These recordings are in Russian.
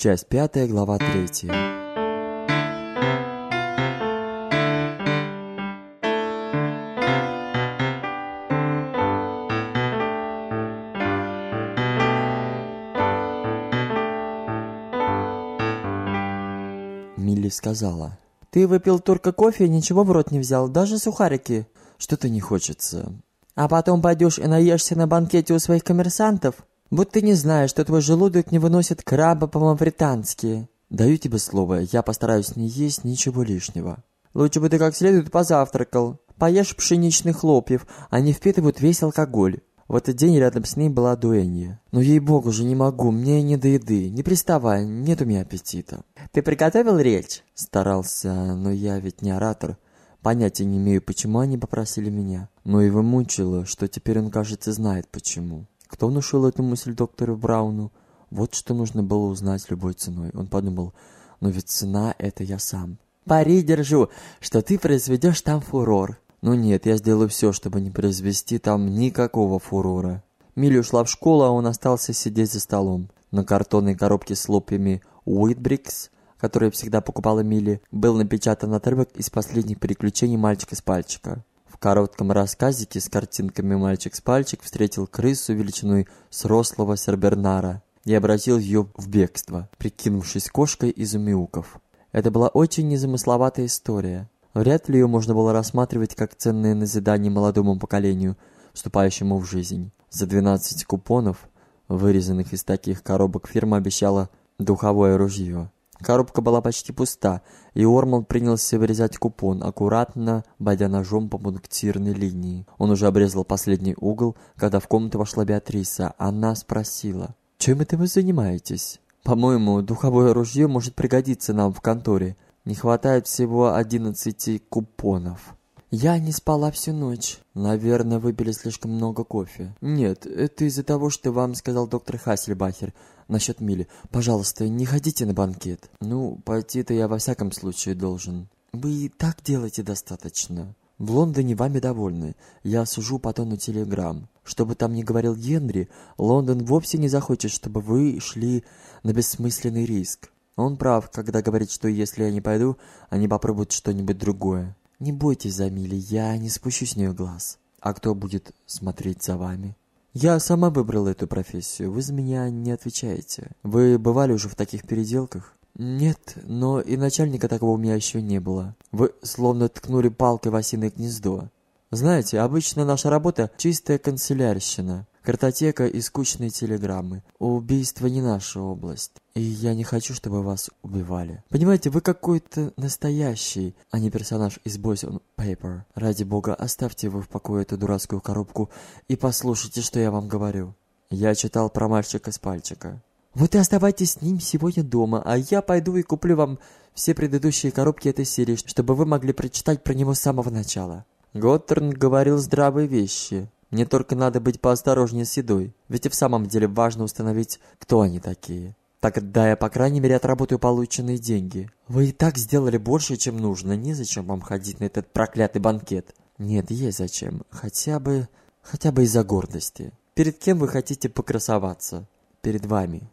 Часть пятая, глава третья. Милли сказала. Ты выпил только кофе и ничего в рот не взял, даже сухарики. Что-то не хочется. А потом пойдешь и наешься на банкете у своих коммерсантов? Будто не знаешь, что твой желудок не выносит краба по-мавритански. Даю тебе слово, я постараюсь не есть ничего лишнего. Лучше бы ты как следует позавтракал. Поешь пшеничных хлопьев, они впитывают весь алкоголь. В этот день рядом с ней была Дуэнья. Но ей-богу же не могу, мне не до еды. Не приставай, нет у меня аппетита. Ты приготовил речь? Старался, но я ведь не оратор. Понятия не имею, почему они попросили меня. Но его мучило, что теперь он, кажется, знает почему. Кто внушил эту мысль доктору Брауну? Вот что нужно было узнать любой ценой. Он подумал, но ведь цена — это я сам. Пари держу, что ты произведешь там фурор. Ну нет, я сделаю все, чтобы не произвести там никакого фурора. Милли ушла в школу, а он остался сидеть за столом. На картонной коробке с лопьями Уитбрикс, которые всегда покупала Милли, был напечатан отрывок из последних приключений мальчика с пальчика. Коротком рассказике с картинками мальчик с пальчик встретил крысу величиной с рослого сербернара и обратил ее в бегство, прикинувшись кошкой из умиуков. Это была очень незамысловатая история. Вряд ли ее можно было рассматривать как ценное назидание молодому поколению, вступающему в жизнь. За 12 купонов, вырезанных из таких коробок, фирма обещала духовое ружье. Коробка была почти пуста, и Орман принялся вырезать купон, аккуратно бодя ножом по пунктирной линии. Он уже обрезал последний угол, когда в комнату вошла Беатриса. Она спросила, «Чем это вы занимаетесь?» «По-моему, духовое ружье может пригодиться нам в конторе. Не хватает всего одиннадцати купонов». «Я не спала всю ночь. Наверное, выпили слишком много кофе». «Нет, это из-за того, что вам сказал доктор Хассельбахер насчет Мили. Пожалуйста, не ходите на банкет». «Ну, пойти-то я во всяком случае должен». «Вы и так делаете достаточно». В Лондоне вами довольны. Я сужу по тону телеграмм. Что бы там ни говорил Генри, Лондон вовсе не захочет, чтобы вы шли на бессмысленный риск. Он прав, когда говорит, что если я не пойду, они попробуют что-нибудь другое. Не бойтесь за Мили, я не спущу с нее глаз. А кто будет смотреть за вами? Я сама выбрала эту профессию, вы за меня не отвечаете. Вы бывали уже в таких переделках? Нет, но и начальника такого у меня еще не было. Вы словно ткнули палкой в осиное гнездо. Знаете, обычно наша работа – чистая канцелярщина, картотека и скучные телеграммы. Убийство не наша область. И я не хочу, чтобы вас убивали. Понимаете, вы какой-то настоящий, а не персонаж из Boys on Paper. Ради бога, оставьте вы в покое эту дурацкую коробку и послушайте, что я вам говорю. Я читал про мальчика с пальчика. Вот и оставайтесь с ним сегодня дома, а я пойду и куплю вам все предыдущие коробки этой серии, чтобы вы могли прочитать про него с самого начала. Готтерн говорил здравые вещи. Мне только надо быть поосторожнее с едой, ведь и в самом деле важно установить, кто они такие. Тогда я, по крайней мере, отработаю полученные деньги. Вы и так сделали больше, чем нужно. Незачем вам ходить на этот проклятый банкет. Нет, есть зачем. Хотя бы... хотя бы из-за гордости. Перед кем вы хотите покрасоваться? Перед вами.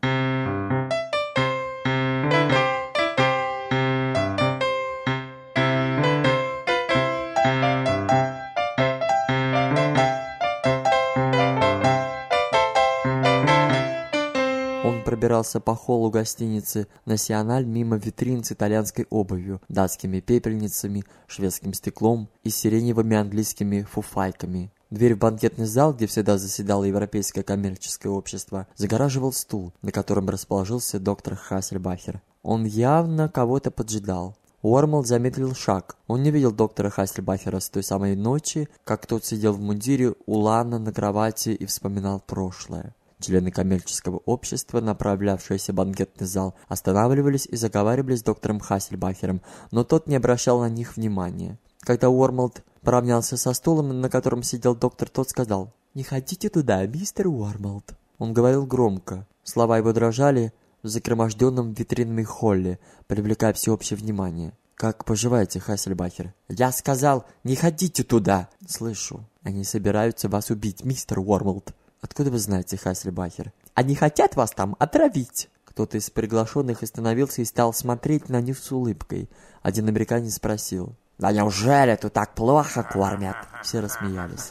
Пробирался по холлу гостиницы «Националь» мимо витрин с итальянской обувью, датскими пепельницами, шведским стеклом и сиреневыми английскими фуфайками. Дверь в банкетный зал, где всегда заседало Европейское коммерческое общество, загораживал стул, на котором расположился доктор Хассельбахер. Он явно кого-то поджидал. Уормл замедлил шаг. Он не видел доктора Хассельбахера с той самой ночи, как тот сидел в мундире у Лана на кровати и вспоминал прошлое. Члены коммерческого общества, направлявшиеся в банкетный зал, останавливались и заговаривали с доктором Хассельбахером, но тот не обращал на них внимания. Когда Уормолд поравнялся со стулом, на котором сидел доктор, тот сказал «Не ходите туда, мистер Уормолд». Он говорил громко. Слова его дрожали в закроможденном витринном холле, привлекая всеобщее внимание. «Как поживаете, Хассельбахер?» «Я сказал, не ходите туда!» «Слышу. Они собираются вас убить, мистер Уормолд». Откуда вы знаете, Хассельбахер? Они хотят вас там отравить. Кто-то из приглашенных остановился и стал смотреть на них с улыбкой. Один американец спросил. «Да неужели тут так плохо кормят?» Все рассмеялись.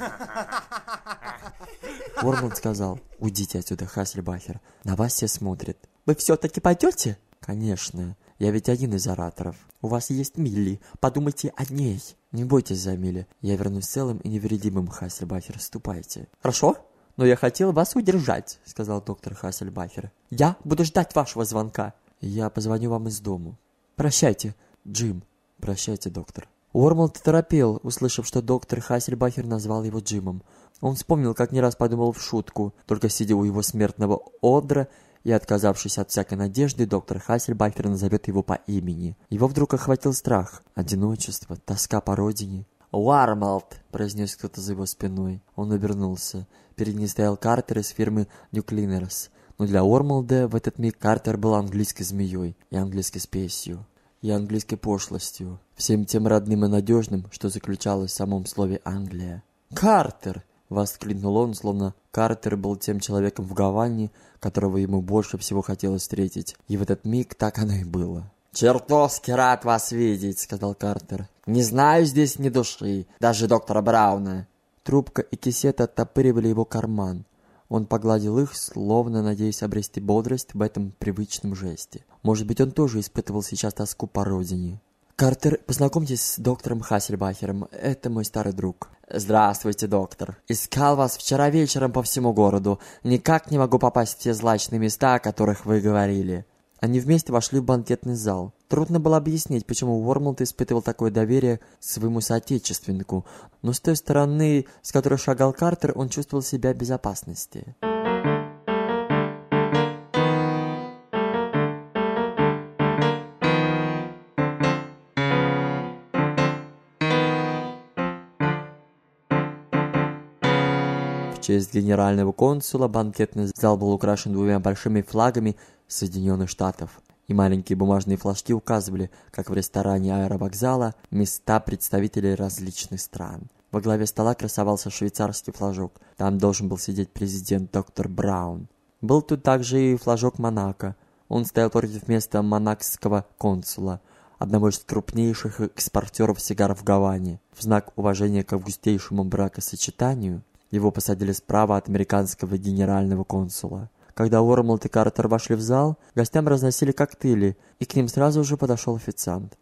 Уормланд сказал. «Уйдите отсюда, Хаслибахер. На вас все смотрят». «Вы все-таки пойдете?» «Конечно. Я ведь один из ораторов. У вас есть Милли. Подумайте о ней. Не бойтесь за Милли. Я вернусь целым и невредимым, Хассельбахер. Ступайте. Хорошо? Но я хотел вас удержать, сказал доктор Хассельбахер. Я буду ждать вашего звонка. Я позвоню вам из дому. Прощайте, Джим. Прощайте, доктор. Уормолд торопел, услышав, что доктор Хассельбахер назвал его Джимом. Он вспомнил, как не раз подумал в шутку, только сидя у его смертного одра и, отказавшись от всякой надежды, доктор Хассельбахер назовет его по имени. Его вдруг охватил страх, одиночество, тоска по родине. «Уармалд!» — произнес кто-то за его спиной. Он обернулся. Перед ним стоял Картер из фирмы Cleaners. Но для Уормалда в этот миг Картер был английской змеей и английской спесью и английской пошлостью, всем тем родным и надежным, что заключалось в самом слове «Англия». «Картер!» — воскликнул он, словно Картер был тем человеком в Гаване, которого ему больше всего хотелось встретить. И в этот миг так оно и было. «Чертовски рад вас видеть», — сказал Картер. «Не знаю здесь ни души, даже доктора Брауна». Трубка и кисет оттопыривали его карман. Он погладил их, словно надеясь обрести бодрость в этом привычном жесте. Может быть, он тоже испытывал сейчас тоску по родине. «Картер, познакомьтесь с доктором Хассельбахером. Это мой старый друг». «Здравствуйте, доктор. Искал вас вчера вечером по всему городу. Никак не могу попасть в те злачные места, о которых вы говорили». Они вместе вошли в банкетный зал. Трудно было объяснить, почему Уормлд испытывал такое доверие своему соотечественнику, но с той стороны, с которой шагал Картер, он чувствовал себя в безопасности. честь генерального консула банкетный зал был украшен двумя большими флагами Соединенных Штатов. И маленькие бумажные флажки указывали, как в ресторане аэровокзала, места представителей различных стран. Во главе стола красовался швейцарский флажок. Там должен был сидеть президент доктор Браун. Был тут также и флажок Монако. Он стоял против места монакского консула, одного из крупнейших экспортеров сигар в Гаване. В знак уважения к августейшему бракосочетанию его посадили справа от американского генерального консула. Когда Уормлд и Картер вошли в зал, гостям разносили коктейли, и к ним сразу же подошел официант.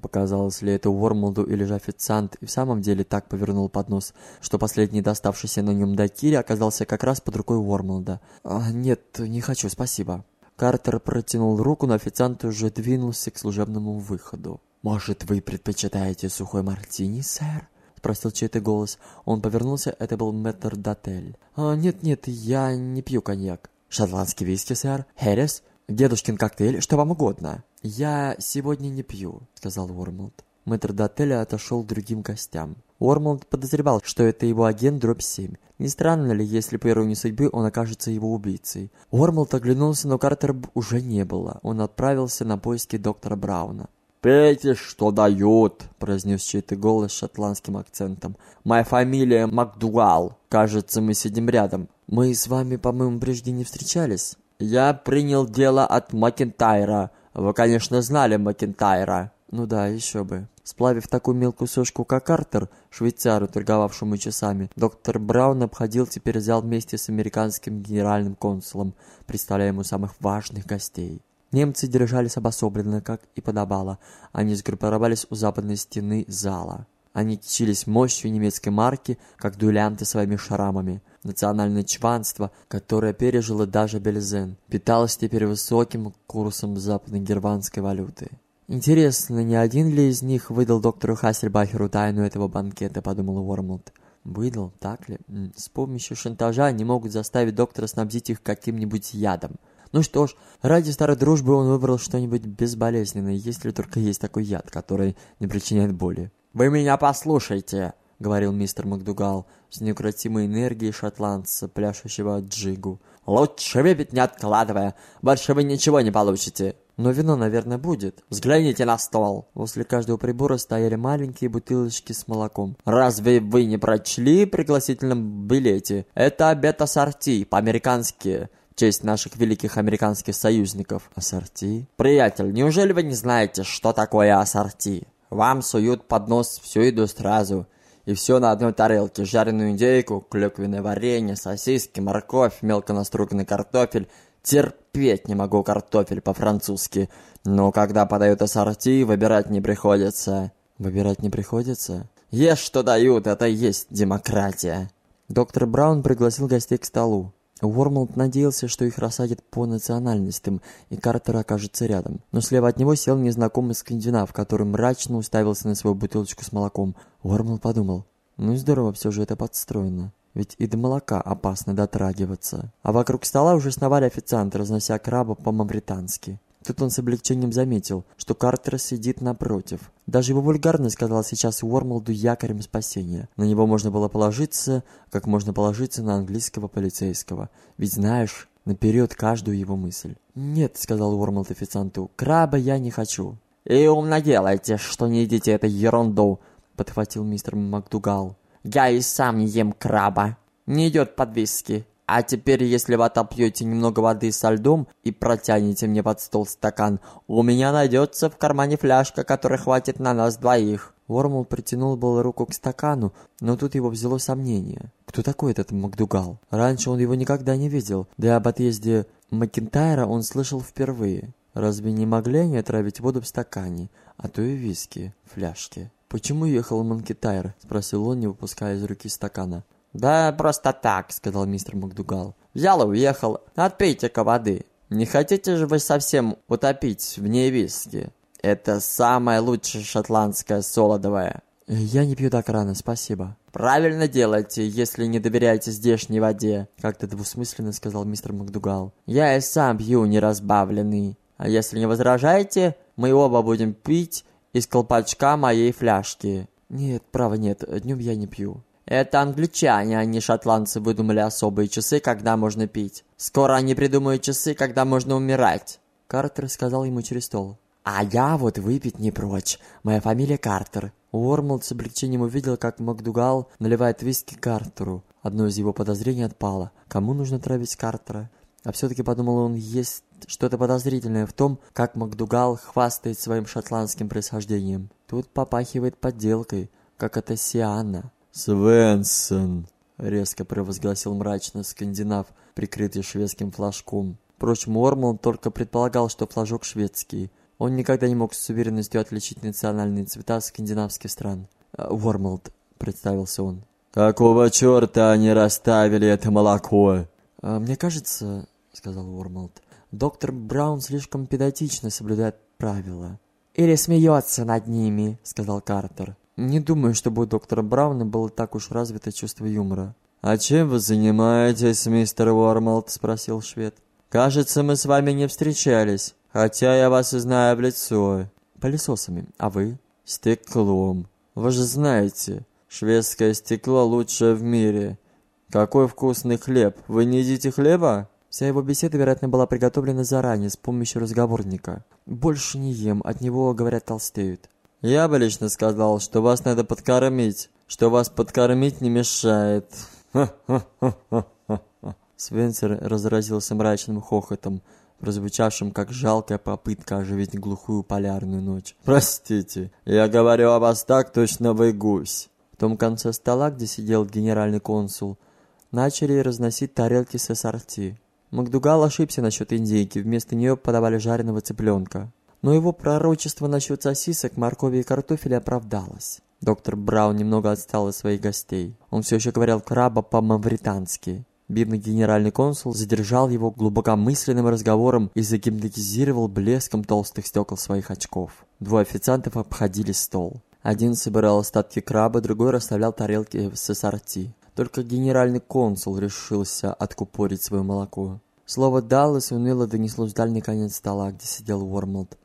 Показалось ли это Уормлду или же официант и в самом деле так повернул поднос, что последний доставшийся на нем дайкири оказался как раз под рукой Уормлда. А, «Нет, не хочу, спасибо». Картер протянул руку, но официант уже двинулся к служебному выходу. «Может, вы предпочитаете сухой мартини, сэр?» спросил чей-то голос. Он повернулся, это был мэтр Датель. «А, нет-нет, я не пью коньяк». «Шотландский виски, сэр? Херес? Дедушкин коктейль? Что вам угодно?» «Я сегодня не пью», — сказал Уормлд. Мэтр Дателя отошел к другим гостям. Уормлд подозревал, что это его агент дробь 7. Не странно ли, если по иронии судьбы он окажется его убийцей? Уормлд оглянулся, но Картера уже не было. Он отправился на поиски доктора Брауна. «Пейте, что дают», — произнес чей-то голос с шотландским акцентом. «Моя фамилия Макдуал. Кажется, мы сидим рядом». «Мы с вами, по-моему, прежде не встречались?» «Я принял дело от Макентайра. Вы, конечно, знали Макентайра». «Ну да, еще бы». Сплавив такую мелкую сошку, как Картер, швейцару, торговавшему часами, доктор Браун обходил теперь зал вместе с американским генеральным консулом, представляя ему самых важных гостей. Немцы держались обособленно, как и подобало. Они сгруппировались у западной стены зала. Они кичились мощью немецкой марки, как дуэлянты своими шрамами. Национальное чванство, которое пережило даже Бельзен, питалось теперь высоким курсом западной германской валюты. «Интересно, не один ли из них выдал доктору Хассельбахеру тайну этого банкета?» – подумал Уормлд. «Выдал, так ли? С помощью шантажа они могут заставить доктора снабдить их каким-нибудь ядом. Ну что ж, ради старой дружбы он выбрал что-нибудь безболезненное, если только есть такой яд, который не причиняет боли. «Вы меня послушайте!» — говорил мистер Макдугал с неукротимой энергией шотландца, пляшущего джигу. «Лучше выпить не откладывая, больше вы ничего не получите!» «Но вино, наверное, будет. Взгляните на стол!» Возле каждого прибора стояли маленькие бутылочки с молоком. «Разве вы не прочли в пригласительном билете? Это обед ассорти, по-американски. честь наших великих американских союзников. Ассорти? Приятель, неужели вы не знаете, что такое ассорти? Вам суют под нос всю еду сразу. И все на одной тарелке. Жареную индейку, клюквенное варенье, сосиски, морковь, мелко наструганный картофель. Терпеть не могу картофель по-французски. Но когда подают ассорти, выбирать не приходится. Выбирать не приходится? Ешь, что дают, это и есть демократия. Доктор Браун пригласил гостей к столу. Уормлд надеялся, что их рассадят по национальностям, и Картер окажется рядом. Но слева от него сел незнакомый скандинав, который мрачно уставился на свою бутылочку с молоком. Уормлд подумал, ну здорово все же это подстроено. Ведь и до молока опасно дотрагиваться. А вокруг стола уже сновали официанты, разнося краба по-мавритански. Тут он с облегчением заметил, что Картер сидит напротив. Даже его вульгарность казалась сейчас Уормолду якорем спасения. На него можно было положиться, как можно положиться на английского полицейского. Ведь знаешь наперед каждую его мысль. «Нет», — сказал Уормолд официанту, — «краба я не хочу». «И умно делаете, что не едите эту ерунду», — подхватил мистер МакДугал. «Я и сам не ем краба. Не идет под виски. А теперь, если вы отопьете немного воды со льдом и протянете мне под стол стакан, у меня найдется в кармане фляжка, которой хватит на нас двоих». Вормул притянул было руку к стакану, но тут его взяло сомнение. Кто такой этот Макдугал? Раньше он его никогда не видел, да и об отъезде Макентайра он слышал впервые. Разве не могли они отравить воду в стакане, а то и виски, фляжке? «Почему ехал Макентайр?» – спросил он, не выпуская из руки стакана. «Да просто так», — сказал мистер Макдугал. «Взял и уехал. Отпейте-ка воды. Не хотите же вы совсем утопить в ней виски? Это самое лучшее шотландское солодовое». «Я не пью так рано, спасибо». «Правильно делаете, если не доверяете здешней воде», — как-то двусмысленно сказал мистер Макдугал. «Я и сам пью неразбавленный. А если не возражаете, мы оба будем пить из колпачка моей фляжки». «Нет, право нет, днем я не пью». Это англичане, а не шотландцы выдумали особые часы, когда можно пить. Скоро они придумают часы, когда можно умирать. Картер сказал ему через стол. «А я вот выпить не прочь. Моя фамилия Картер». Уормлд с облегчением увидел, как Макдугал наливает виски Картеру. Одно из его подозрений отпало. Кому нужно травить Картера? А все-таки подумал он, есть что-то подозрительное в том, как Макдугал хвастает своим шотландским происхождением. Тут попахивает подделкой, как это Сианна. «Свенсон!» — резко провозгласил мрачно скандинав, прикрытый шведским флажком. Впрочем, Уормлд только предполагал, что флажок шведский. Он никогда не мог с уверенностью отличить национальные цвета скандинавских стран. «Э, «Уормлд», — представился он. «Какого черта они расставили это молоко?» «Э, «Мне кажется», — сказал Уормлд, — «доктор Браун слишком педантично соблюдает правила». «Или смеется над ними», — сказал Картер. Не думаю, чтобы у доктора Брауна было так уж развито чувство юмора. «А чем вы занимаетесь, мистер Уормолд?» – спросил швед. «Кажется, мы с вами не встречались, хотя я вас и знаю в лицо». «Пылесосами. А вы?» «Стеклом. Вы же знаете, шведское стекло лучшее в мире. Какой вкусный хлеб. Вы не едите хлеба?» Вся его беседа, вероятно, была приготовлена заранее с помощью разговорника. «Больше не ем, от него, говорят, толстеют». Я бы лично сказал, что вас надо подкормить, что вас подкормить не мешает. Свенсер разразился мрачным хохотом, прозвучавшим как жалкая попытка оживить глухую полярную ночь. «Простите, я говорю о вас так, точно вы гусь». В том конце стола, где сидел генеральный консул, начали разносить тарелки с ассорти. Макдугал ошибся насчет индейки, вместо нее подавали жареного цыпленка. Но его пророчество насчет сосисок, моркови и картофеля оправдалось. Доктор Браун немного отстал от своих гостей. Он все еще говорил краба по-мавритански. Бедный генеральный консул задержал его глубокомысленным разговором и загипнотизировал блеском толстых стекол своих очков. Двое официантов обходили стол. Один собирал остатки краба, другой расставлял тарелки с ассорти. Только генеральный консул решился откупорить свое молоко. Слово «Даллас» уныло донеслось в дальний конец стола, где сидел Уормлд.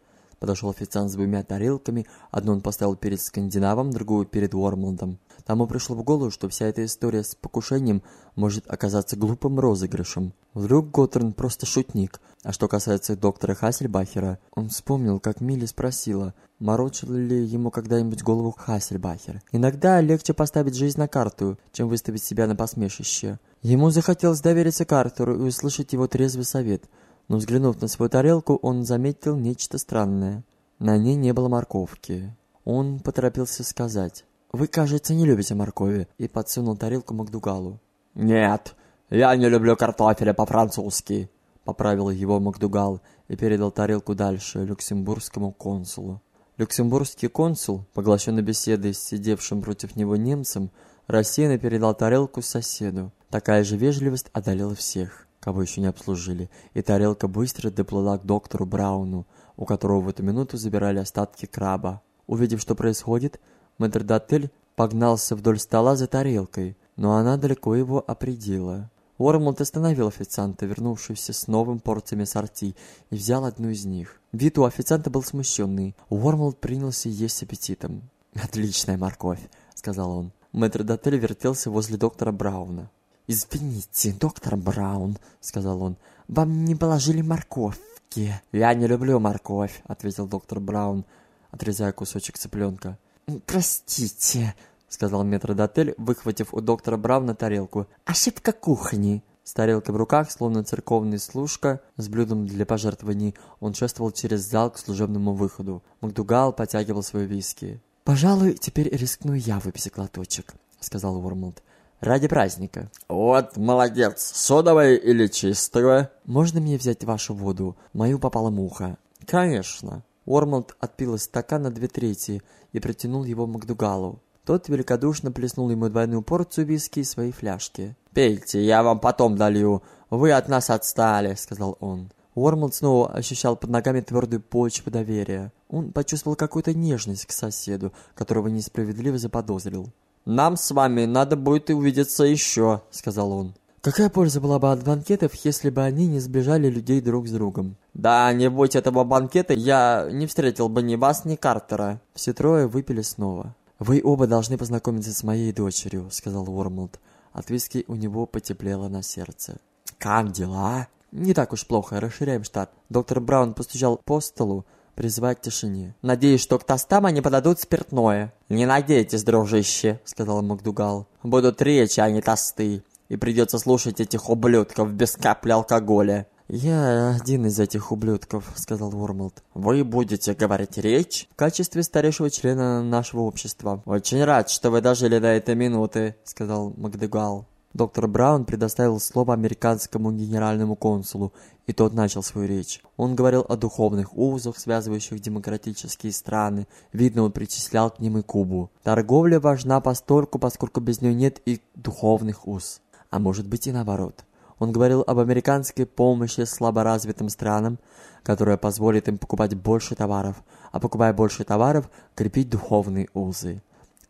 Подошел официант с двумя тарелками, одну он поставил перед скандинавом, другую перед Уормлдом. Тому пришло в голову, что вся эта история с покушением может оказаться глупым розыгрышем. Вдруг Готтерн просто шутник. А что касается доктора Хассельбахера, он вспомнил, как Милли спросила, морочил ли ему когда-нибудь голову Хассельбахер. Иногда легче поставить жизнь на карту, чем выставить себя на посмешище. Ему захотелось довериться Картеру и услышать его трезвый совет – но взглянув на свою тарелку, он заметил нечто странное. На ней не было морковки. Он поторопился сказать, «Вы, кажется, не любите моркови», и подсунул тарелку Макдугалу. «Нет, я не люблю картофеля по-французски», — поправил его Макдугал и передал тарелку дальше люксембургскому консулу. Люксембургский консул, поглощенный беседой с сидевшим против него немцем, рассеянно передал тарелку соседу. Такая же вежливость одолела всех кого еще не обслужили, и тарелка быстро доплыла к доктору Брауну, у которого в эту минуту забирали остатки краба. Увидев, что происходит, метрдотель погнался вдоль стола за тарелкой, но она далеко его определила. Уормлд остановил официанта, вернувшегося с новым порциями сорти, и взял одну из них. Вид у официанта был смущенный. Уормлд принялся есть с аппетитом. «Отличная морковь», — сказал он. Метрдотель вертелся возле доктора Брауна. «Извините, доктор Браун», — сказал он, — «вам не положили морковки». «Я не люблю морковь», — ответил доктор Браун, отрезая кусочек цыпленка. «Простите», — сказал метродотель, выхватив у доктора Брауна тарелку. «Ошибка кухни». С тарелкой в руках, словно церковный служка, с блюдом для пожертвований, он шествовал через зал к служебному выходу. Макдугал потягивал свои виски. «Пожалуй, теперь рискну я выпить глоточек», — сказал Уормлд ради праздника. Вот молодец. Содовая или чистого? Можно мне взять вашу воду? Мою попала муха. Конечно. Уормлд отпил из стакана две трети и протянул его Макдугалу. Тот великодушно плеснул ему двойную порцию виски из своей фляжки. «Пейте, я вам потом долью. Вы от нас отстали», — сказал он. Уормлд снова ощущал под ногами твердую почву доверия. Он почувствовал какую-то нежность к соседу, которого несправедливо заподозрил. «Нам с вами надо будет увидеться еще», — сказал он. Какая польза была бы от банкетов, если бы они не сближали людей друг с другом? Да, не будь этого банкета, я не встретил бы ни вас, ни Картера. Все трое выпили снова. Вы оба должны познакомиться с моей дочерью, сказал Уормлд. От виски у него потеплело на сердце. Как дела? Не так уж плохо, расширяем штат. Доктор Браун постучал по столу, призывая к тишине. «Надеюсь, что к тостам они подадут спиртное». «Не надейтесь, дружище», — сказал Макдугал. «Будут речи, а не тосты. И придется слушать этих ублюдков без капли алкоголя». «Я один из этих ублюдков», — сказал Уормлд. «Вы будете говорить речь?» «В качестве старейшего члена нашего общества». «Очень рад, что вы дожили до этой минуты», — сказал Макдугал. Доктор Браун предоставил слово американскому генеральному консулу, и тот начал свою речь. Он говорил о духовных узах, связывающих демократические страны. Видно, он причислял к ним и Кубу. Торговля важна постольку, поскольку без нее нет и духовных уз. А может быть и наоборот. Он говорил об американской помощи слаборазвитым странам, которая позволит им покупать больше товаров, а покупая больше товаров, крепить духовные узы.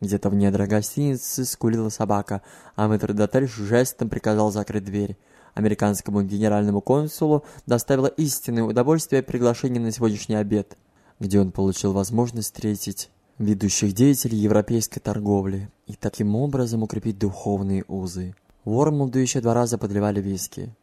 Где-то в недрах гостиницы скулила собака, а метрдотель жестом приказал закрыть дверь. Американскому генеральному консулу доставило истинное удовольствие приглашение на сегодняшний обед, где он получил возможность встретить ведущих деятелей европейской торговли и таким образом укрепить духовные узы. Уормлду еще два раза подливали виски.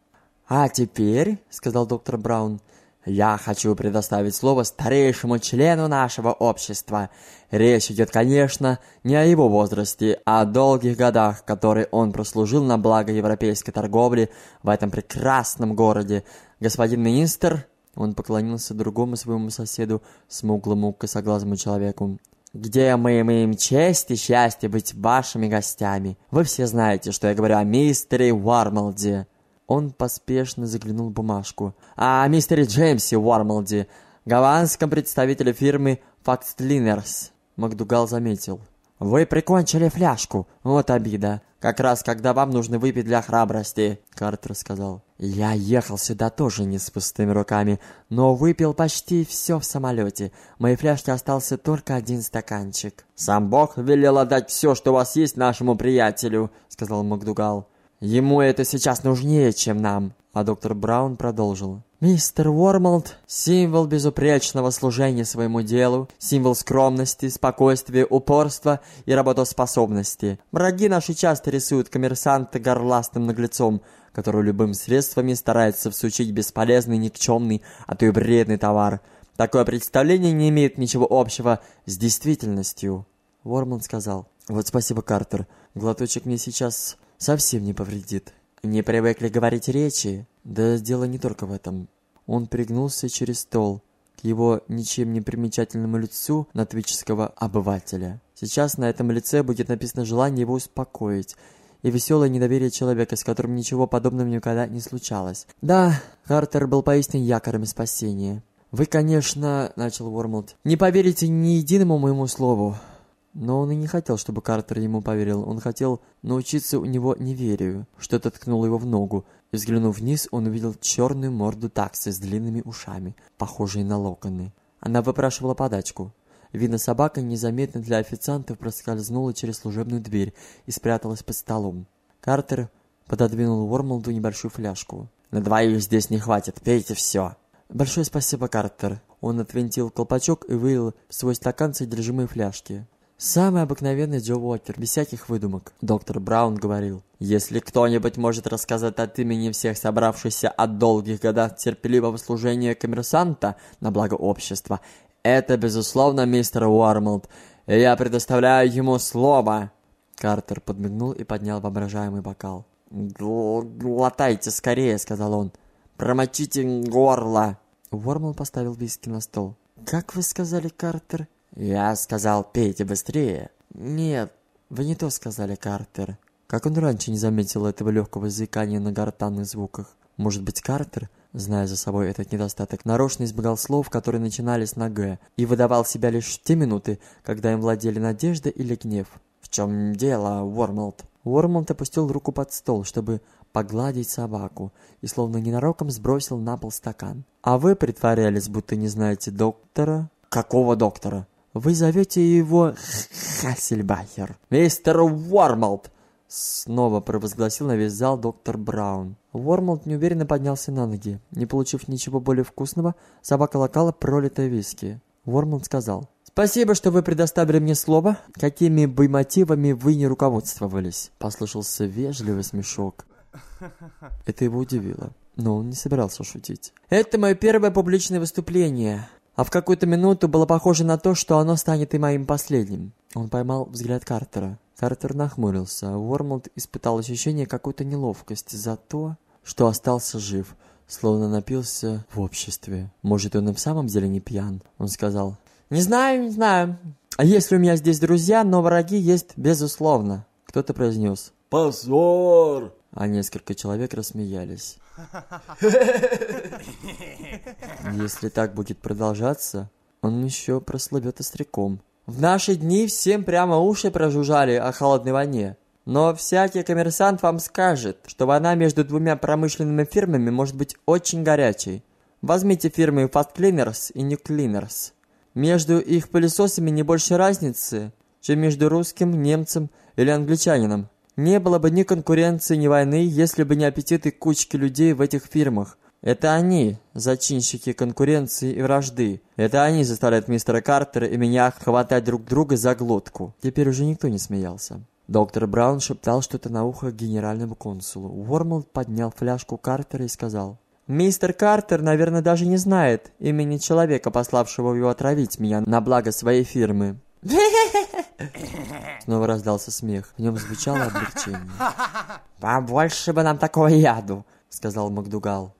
«А теперь», — сказал доктор Браун, я хочу предоставить слово старейшему члену нашего общества. Речь идет, конечно, не о его возрасте, а о долгих годах, которые он прослужил на благо европейской торговли в этом прекрасном городе. Господин министр, он поклонился другому своему соседу, смуглому косоглазому человеку, где мы имеем честь и счастье быть вашими гостями. Вы все знаете, что я говорю о мистере Уармалде. Он поспешно заглянул в бумажку. «А мистере Джеймсе Уормолде, голландском представителе фирмы Факстлинерс», Макдугал заметил. «Вы прикончили фляжку. Вот обида. Как раз когда вам нужно выпить для храбрости», Картер сказал. «Я ехал сюда тоже не с пустыми руками, но выпил почти все в самолете. В моей фляжке остался только один стаканчик». «Сам Бог велел отдать все, что у вас есть нашему приятелю», сказал Макдугал. Ему это сейчас нужнее, чем нам. А доктор Браун продолжил. Мистер Уормолд – символ безупречного служения своему делу, символ скромности, спокойствия, упорства и работоспособности. Враги наши часто рисуют коммерсанта горластым наглецом, который любым средствами старается всучить бесполезный, никчемный, а то и вредный товар. Такое представление не имеет ничего общего с действительностью. Уормолд сказал. Вот спасибо, Картер. Глоточек мне сейчас совсем не повредит. Не привыкли говорить речи? Да дело не только в этом. Он пригнулся через стол к его ничем не примечательному лицу натвического обывателя. Сейчас на этом лице будет написано желание его успокоить и веселое недоверие человека, с которым ничего подобного никогда не случалось. Да, Картер был поистине якорем спасения. «Вы, конечно, — начал Уормлд, — не поверите ни единому моему слову. Но он и не хотел, чтобы Картер ему поверил. Он хотел научиться у него неверию. Что-то ткнуло его в ногу. И взглянув вниз, он увидел черную морду таксы с длинными ушами, похожие на локоны. Она выпрашивала подачку. Видно, собака незаметно для официантов проскользнула через служебную дверь и спряталась под столом. Картер пододвинул Уормолду небольшую фляжку. «На двоих здесь не хватит, пейте все!» «Большое спасибо, Картер!» Он отвинтил колпачок и вылил в свой стакан содержимое фляжки. Самый обыкновенный Джо Уокер, без всяких выдумок. Доктор Браун говорил, если кто-нибудь может рассказать от имени всех собравшихся о долгих годах терпеливого служения коммерсанта на благо общества, это, безусловно, мистер Уормолд, и я предоставляю ему слово. Картер подмигнул и поднял воображаемый бокал. «Глотайте скорее», — сказал он. «Промочите горло». Уормолд поставил виски на стол. «Как вы сказали, Картер?» «Я сказал, пейте быстрее». «Нет, вы не то сказали, Картер». Как он раньше не заметил этого легкого заикания на гортанных звуках? Может быть, Картер, зная за собой этот недостаток, нарочно избегал слов, которые начинались на «г», и выдавал себя лишь в те минуты, когда им владели надежда или гнев. «В чем дело, Уормолд?» Уормолд опустил руку под стол, чтобы погладить собаку, и словно ненароком сбросил на пол стакан. «А вы притворялись, будто не знаете доктора?» «Какого доктора?» Вы зовете его Хассельбахер. Мистер Уормолд! Снова провозгласил на весь зал доктор Браун. Уормолд неуверенно поднялся на ноги. Не получив ничего более вкусного, собака локала пролитое виски. Уормолд сказал. «Спасибо, что вы предоставили мне слово. Какими бы мотивами вы не руководствовались?» Послышался вежливый смешок. Это его удивило, но он не собирался шутить. «Это мое первое публичное выступление а в какую-то минуту было похоже на то, что оно станет и моим последним. Он поймал взгляд Картера. Картер нахмурился, а Уормлд испытал ощущение какой-то неловкости за то, что остался жив, словно напился в обществе. Может, он и в самом деле не пьян? Он сказал, «Не знаю, не знаю. А если у меня здесь друзья, но враги есть безусловно». Кто-то произнес, «Позор!» А несколько человек рассмеялись. Если так будет продолжаться, он еще прославит остряком. В наши дни всем прямо уши прожужжали о холодной войне. Но всякий коммерсант вам скажет, что война между двумя промышленными фирмами может быть очень горячей. Возьмите фирмы Fast Cleaners и New Cleaners. Между их пылесосами не больше разницы, чем между русским, немцем или англичанином. Не было бы ни конкуренции, ни войны, если бы не аппетиты кучки людей в этих фирмах. Это они, зачинщики конкуренции и вражды. Это они заставляют мистера Картера и меня хватать друг друга за глотку. Теперь уже никто не смеялся. Доктор Браун шептал что-то на ухо генеральному консулу. Уормлд поднял фляжку Картера и сказал. «Мистер Картер, наверное, даже не знает имени человека, пославшего его отравить меня на благо своей фирмы. Снова раздался смех. В нем звучало облегчение. «Побольше бы нам такого яду!» — сказал Макдугал.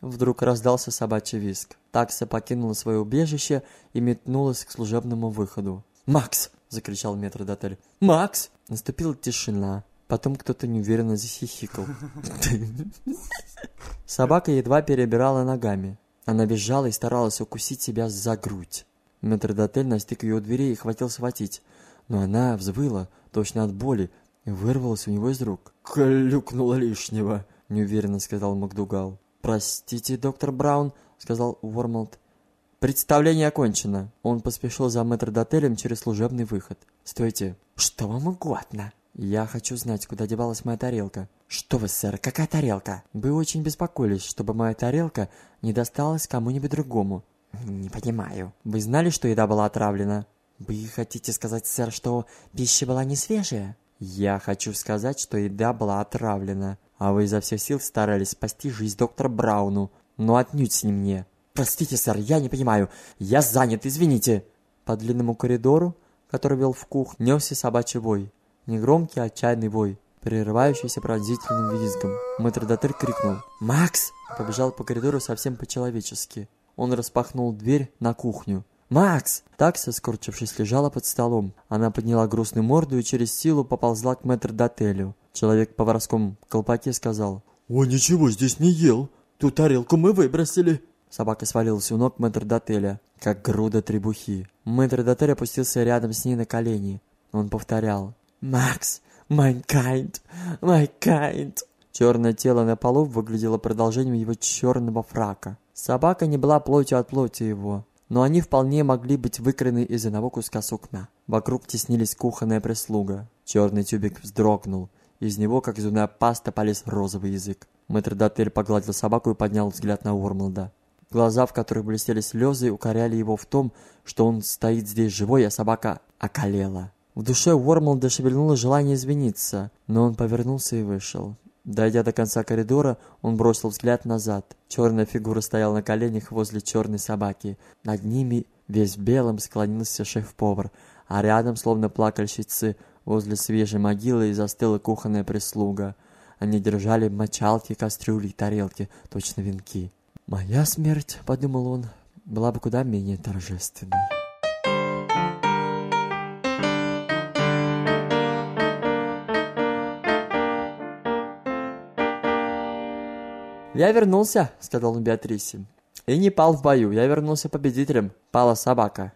Вдруг раздался собачий виск. Такса покинула свое убежище и метнулась к служебному выходу. «Макс!» — закричал метрдотель. «Макс!» Наступила тишина. Потом кто-то неуверенно захихикал. Собака едва перебирала ногами. Она визжала и старалась укусить себя за грудь. Метрдотель настиг ее у двери и хотел схватить, но она взвыла, точно от боли, и вырвалась у него из рук. «Клюкнула лишнего», — неуверенно сказал Макдугал. «Простите, доктор Браун», — сказал Уормолд. «Представление окончено». Он поспешил за метрдотелем через служебный выход. «Стойте». «Что вам угодно?» Я хочу знать, куда девалась моя тарелка. Что вы, сэр, какая тарелка? Вы очень беспокоились, чтобы моя тарелка не досталась кому-нибудь другому. Не понимаю. Вы знали, что еда была отравлена? Вы хотите сказать, сэр, что пища была не свежая? Я хочу сказать, что еда была отравлена, а вы изо всех сил старались спасти жизнь доктора Брауну, но отнюдь не мне. Простите, сэр, я не понимаю. Я занят, извините. По длинному коридору, который вел в кухню, несся собачий вой. Негромкий, отчаянный вой, прерывающийся пронзительным визгом. Мэтрдотель крикнул «Макс!» Побежал по коридору совсем по-человечески. Он распахнул дверь на кухню. «Макс!» Такса, скорчившись, лежала под столом. Она подняла грустную морду и через силу поползла к метрдотелю. Человек в поварском колпаке сказал. «О, ничего здесь не ел. Ту тарелку мы выбросили». Собака свалилась у ног метрдотеля, как груда требухи. Метрдотель опустился рядом с ней на колени. Он повторял. «Макс! My kind!» Черное тело на полу выглядело продолжением его черного фрака. Собака не была плотью от плоти его но они вполне могли быть выкроены из одного куска сукна. Вокруг теснились кухонная прислуга. Черный тюбик вздрогнул. Из него, как зубная паста, полез розовый язык. Мэтрдотель погладил собаку и поднял взгляд на Уормлда. Глаза, в которых блестели слезы, укоряли его в том, что он стоит здесь живой, а собака околела. В душе Уормлда шевельнуло желание извиниться, но он повернулся и вышел. Дойдя до конца коридора, он бросил взгляд назад. Черная фигура стояла на коленях возле черной собаки. Над ними, весь белым, склонился шеф-повар, а рядом, словно плакальщицы, возле свежей могилы застыла кухонная прислуга. Они держали мочалки, кастрюли и тарелки, точно венки. «Моя смерть», — подумал он, — «была бы куда менее торжественной». «Я вернулся», — сказал он Беатрисе. «И не пал в бою, я вернулся победителем. Пала собака».